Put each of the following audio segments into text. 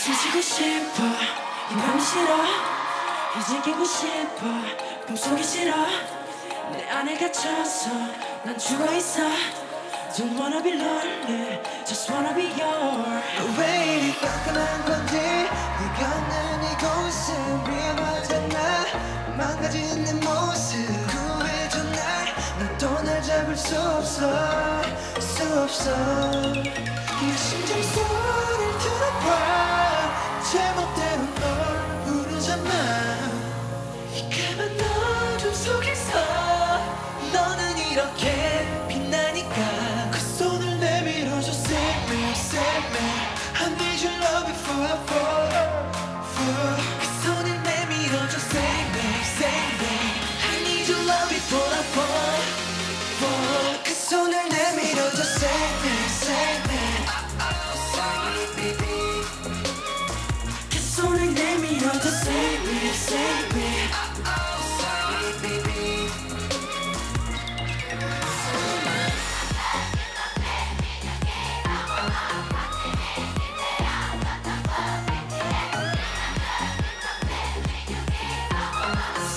숨쉬고 싶어. 이 맘이 싫어. 이제 깨고 싶어. 꿈속이 싫어. 내 안에 갇혀서 난 죽어있어. Don't wanna be lonely. Just wanna be your 왜 이리 깜깜한 건지 네가 없는 이곳은 위험하잖아 망가진 내 모습 구해줘 날난또날 잡을 수 없어. 수 없어. 이 심장 소리를 들어봐 제멋대로 널 부르잖아 이 까만 어둠 속에서 너는 이렇게 빛나니까 그 손을 내밀어줘 Save me, save me I need your love before I fall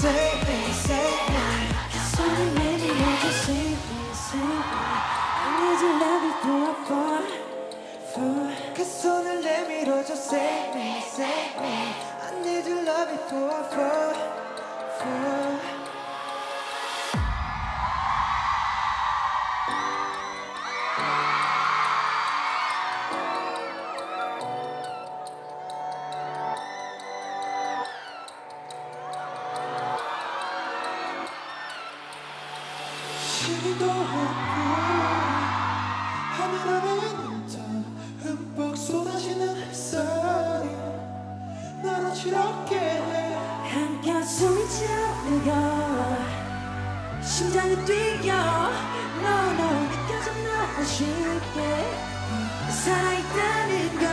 Save me, save me 그 손을 내밀어줘 Save me, save me I need your love before I fall, fall 그 손을 내밀어줘 Save me, save me I need your love before I fall, fall 시도 없고 하늘 아래 더 흠뻑 쏟아지는 햇살이 나를 어지럽게 해. 한껏 숨이 차르고 심장이 뛰어 No no 느껴져 너무 쉽게 살아있다는 걸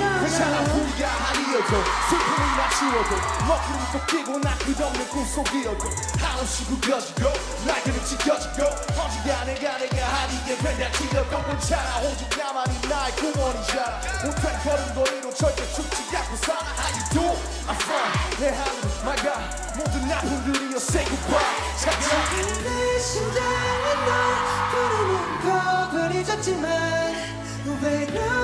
No 괜찮아 no 우리가 아니어도 슬픔이 나 치워도 먹구름 또 끼고 나 끝없는 꿈속이어도 한없이 구겨지고 날개는 찢겨지고 언젠가 내가 내가 아니게 된다 치려도 괜찮아. 오직 나만이 나의 구원이잖아 못한 걸음걸이로 절대 죽지 않고 살아. How you do? I'm fine 내 하루 맑아. 모든 아픔들이여 say goodbye. 찾아 내 심장은 널 부르는 법을 잊었지만 외롭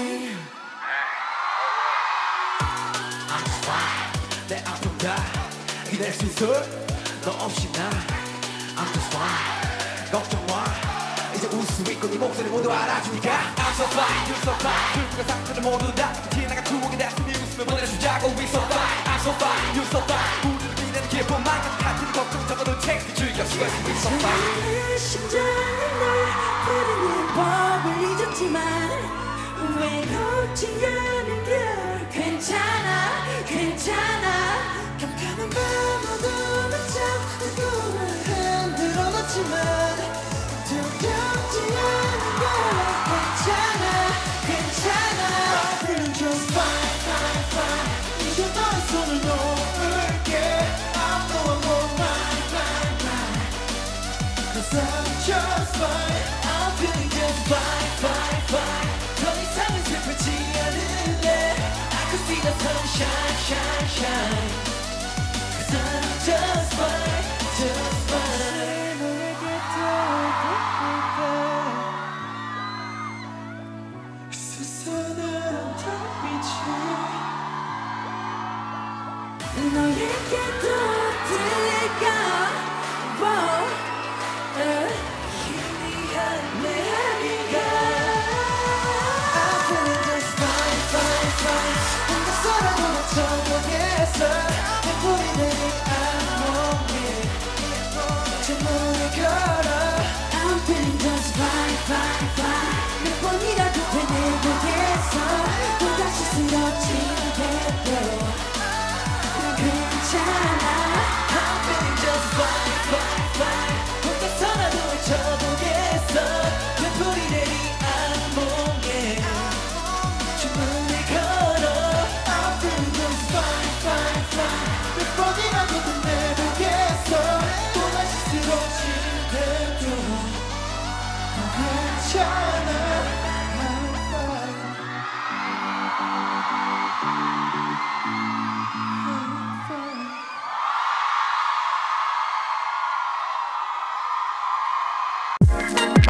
이길 수 있어 너 없이 나 I'm just fine 걱정 마. 이제 웃을 수 있고 네 목소리 모두 알아주니까. I'm so fine you're so fine. 슬픔과 상처를 모두 다 지나간 추억이 다시 웃음을 보내주자고. We so fine I'm so fine you're so fine. 우리를 위한 기쁨만큼 같은 걱정 적어도 챙겨 즐겨 We so fine. 내 심장은 널 부르는 법을 잊었지만 외롭지 않 Bye bye bye 더 이상은 슬프지 않을래 I could see the sunshine shine shine Cause I'm just fine just fine 너에게 떠올 때 수선한 달빛이 너에게 떠올 때가 together. Bye.